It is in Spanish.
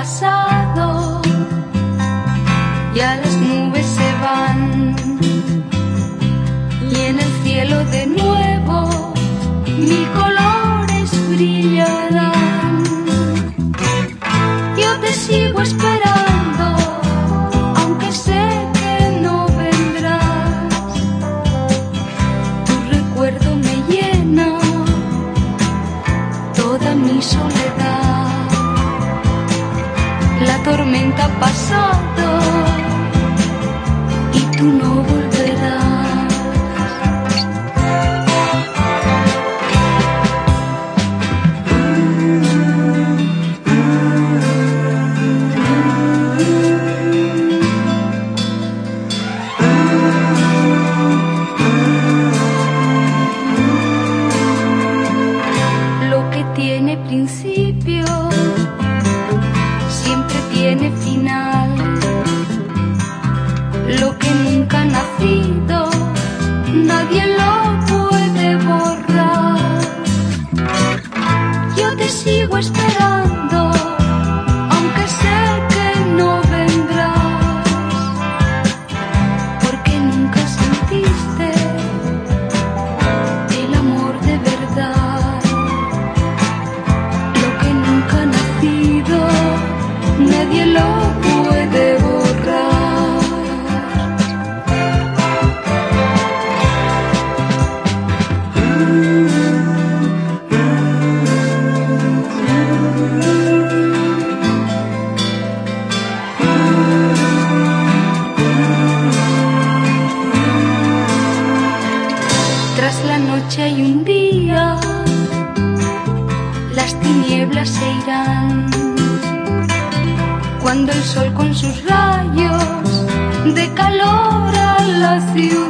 pasado, ya las nubes se van. Y en el cielo de nuevo mil colores tormenta ha pasado y tú no tiene final. Lo que nunca ha nacido, nadie lo puede borrar. Yo te sigo esperando, nadie lo puede borrar. Tras la noche hay un día, las tinieblas se irán. Cuando el sol con sus rayos de calor la ciudad,